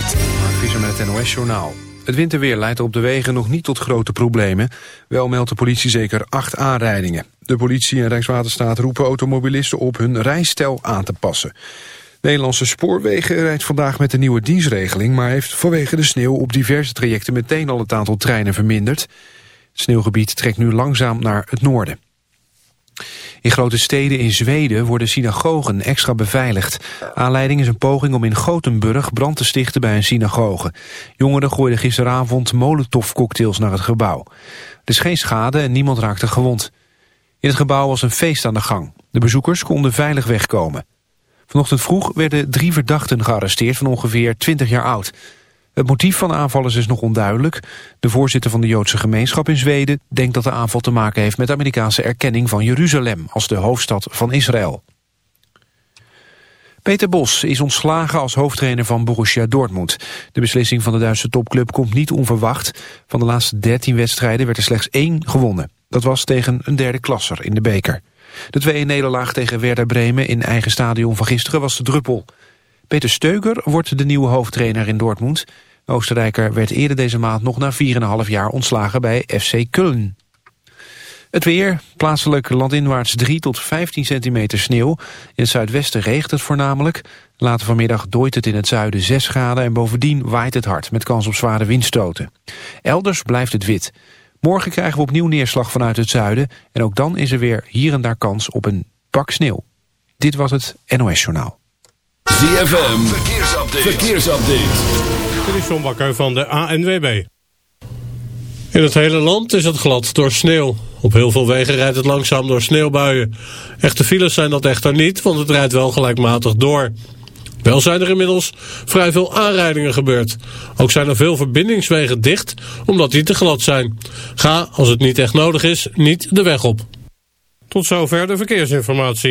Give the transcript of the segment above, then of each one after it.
start. Met het NOS-journaal. Het winterweer leidt op de wegen nog niet tot grote problemen. Wel meldt de politie zeker acht aanrijdingen. De politie en Rijkswaterstaat roepen automobilisten op hun rijstijl aan te passen. Nederlandse Spoorwegen rijdt vandaag met de nieuwe dienstregeling... maar heeft vanwege de sneeuw op diverse trajecten meteen al het aantal treinen verminderd. Het sneeuwgebied trekt nu langzaam naar het noorden. In grote steden in Zweden worden synagogen extra beveiligd. Aanleiding is een poging om in Gothenburg brand te stichten bij een synagoge. Jongeren gooiden gisteravond molotovcocktails naar het gebouw. Er is geen schade en niemand raakte gewond. In het gebouw was een feest aan de gang. De bezoekers konden veilig wegkomen. Vanochtend vroeg werden drie verdachten gearresteerd van ongeveer 20 jaar oud. Het motief van de aanval is nog onduidelijk. De voorzitter van de Joodse gemeenschap in Zweden denkt dat de aanval te maken heeft met de Amerikaanse erkenning van Jeruzalem als de hoofdstad van Israël. Peter Bos is ontslagen als hoofdtrainer van Borussia Dortmund. De beslissing van de Duitse topclub komt niet onverwacht. Van de laatste 13 wedstrijden werd er slechts één gewonnen. Dat was tegen een derde klasser in de beker. De 2-nederlaag tegen Werder Bremen in eigen stadion van gisteren was de druppel. Peter Steuger wordt de nieuwe hoofdtrainer in Dortmund. Oostenrijker werd eerder deze maand nog na 4,5 jaar ontslagen bij FC Köln. Het weer, plaatselijk landinwaarts 3 tot 15 centimeter sneeuw. In het zuidwesten regent het voornamelijk. Later vanmiddag dooit het in het zuiden 6 graden... en bovendien waait het hard met kans op zware windstoten. Elders blijft het wit. Morgen krijgen we opnieuw neerslag vanuit het zuiden... en ook dan is er weer hier en daar kans op een pak sneeuw. Dit was het NOS Journaal. ZFM, verkeersupdate. verkeersupdate. Dit is John Bakker van de ANWB. In het hele land is het glad door sneeuw. Op heel veel wegen rijdt het langzaam door sneeuwbuien. Echte files zijn dat echter niet, want het rijdt wel gelijkmatig door. Wel zijn er inmiddels vrij veel aanrijdingen gebeurd. Ook zijn er veel verbindingswegen dicht, omdat die te glad zijn. Ga, als het niet echt nodig is, niet de weg op. Tot zover de verkeersinformatie.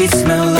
sheets smell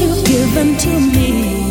you've given to me.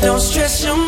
don't stress your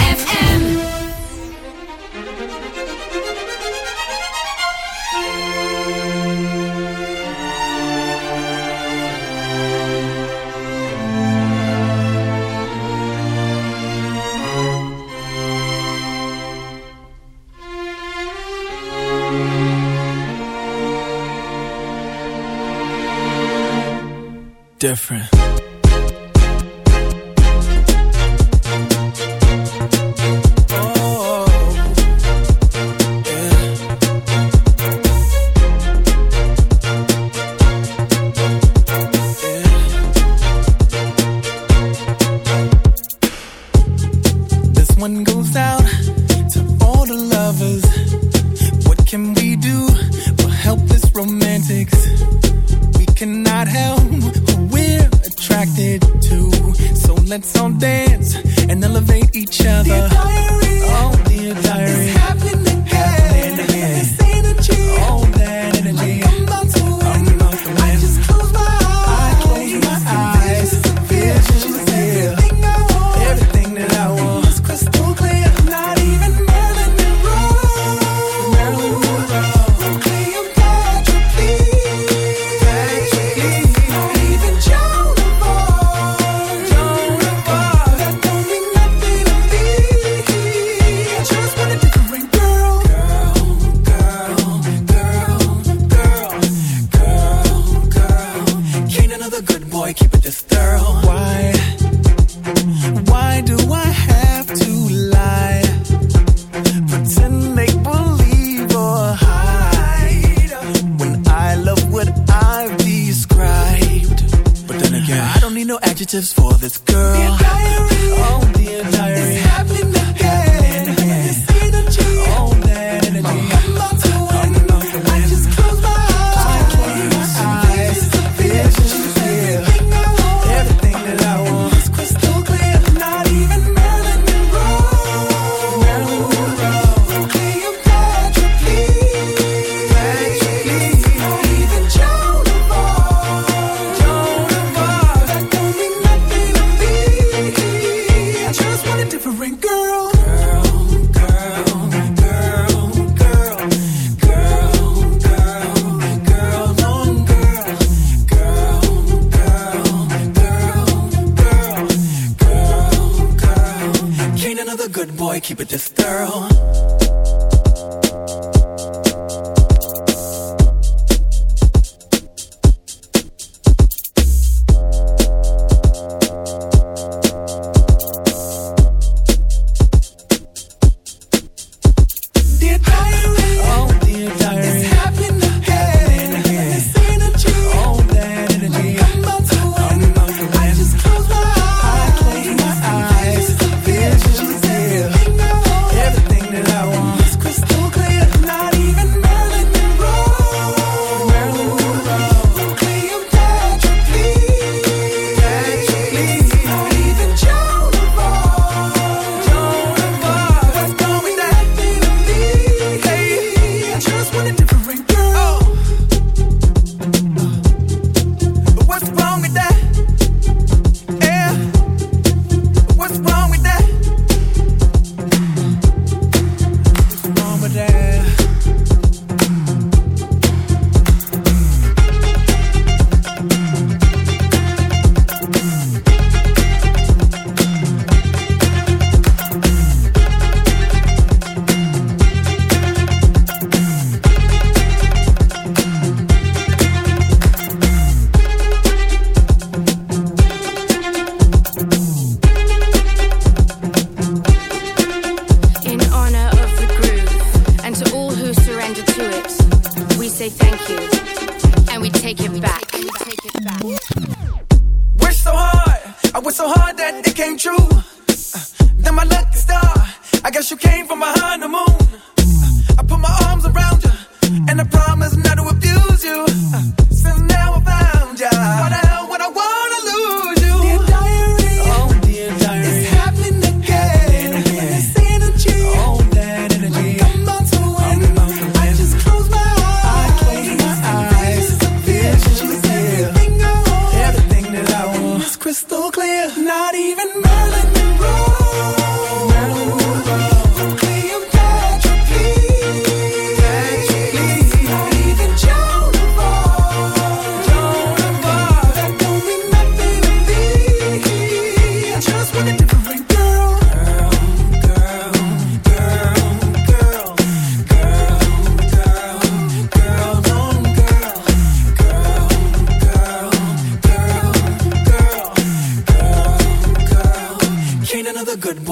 Different.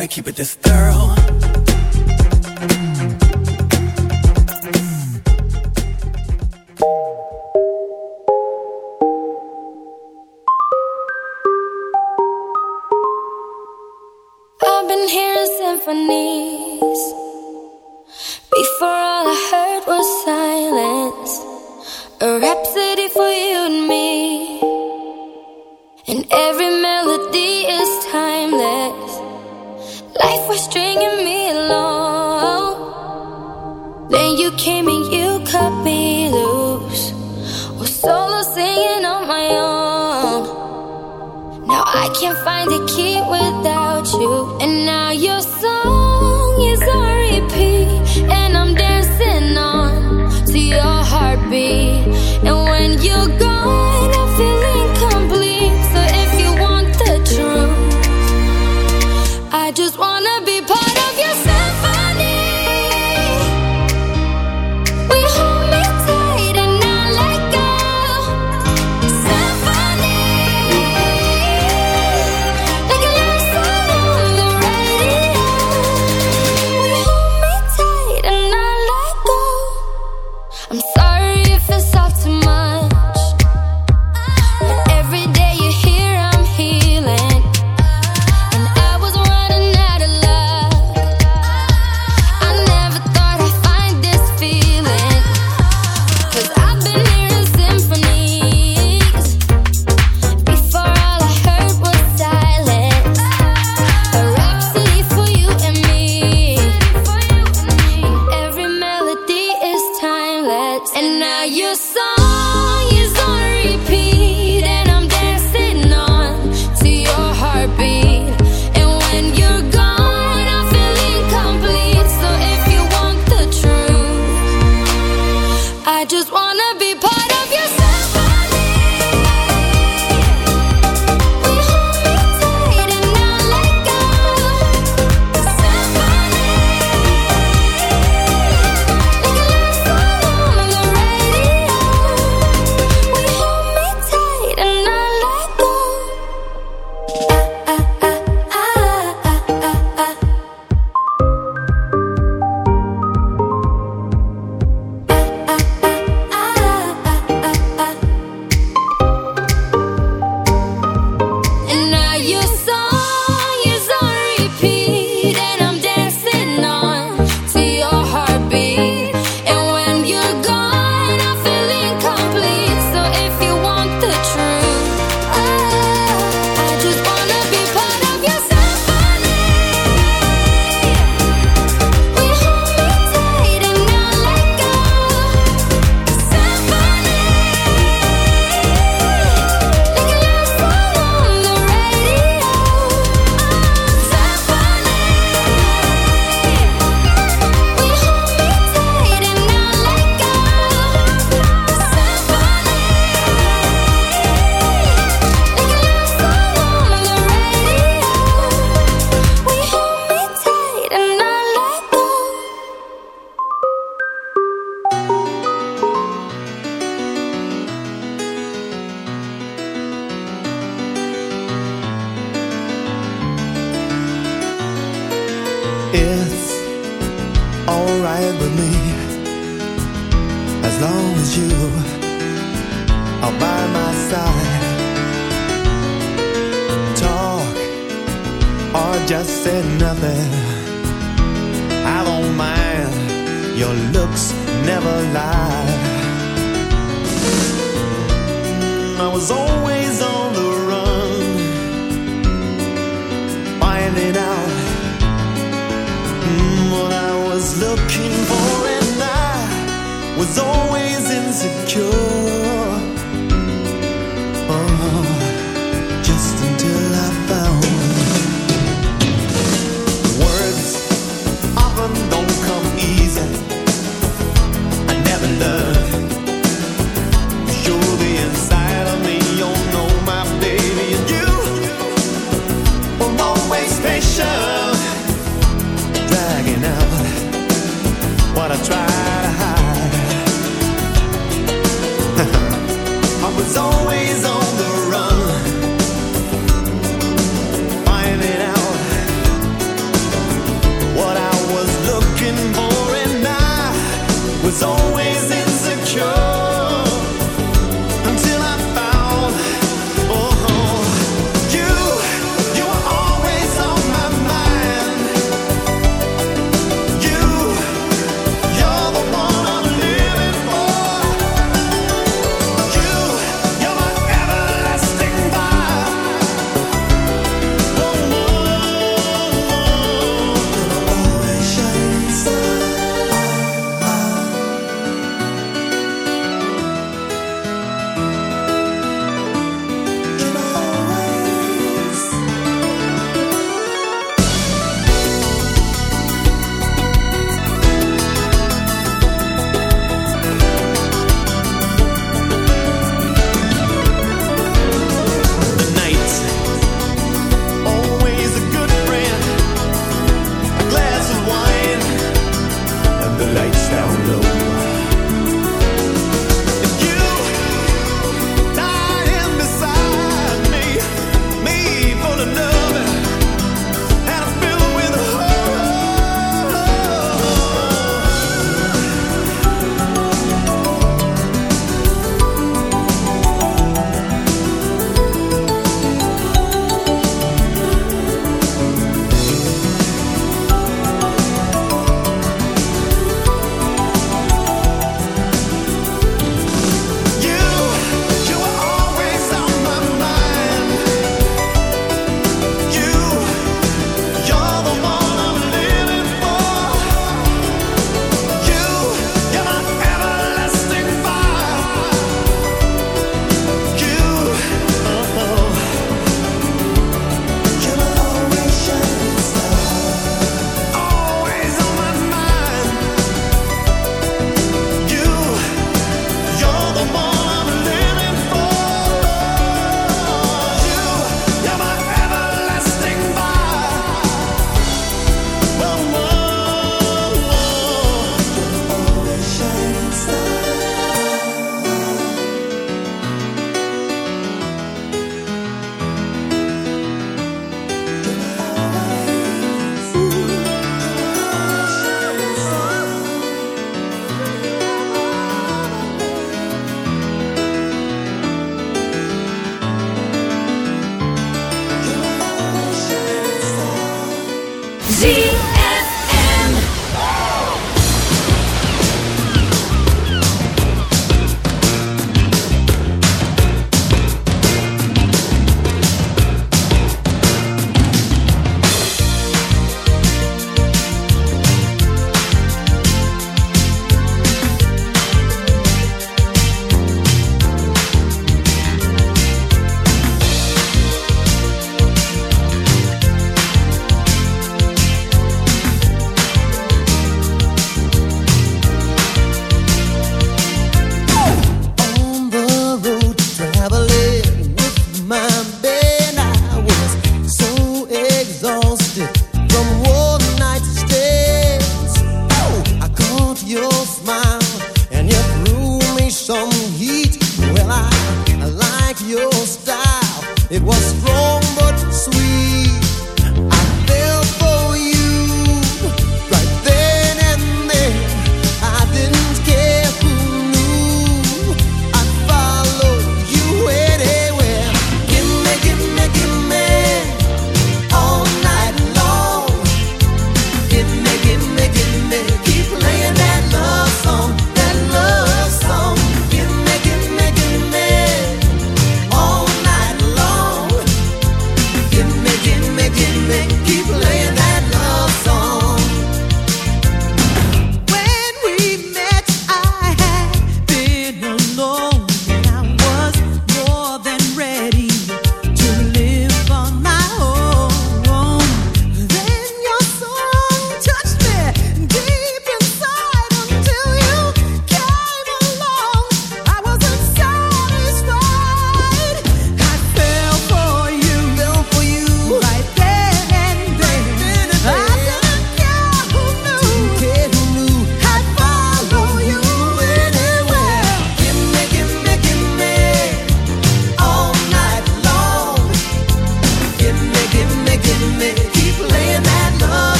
Boy, keep it this thorough.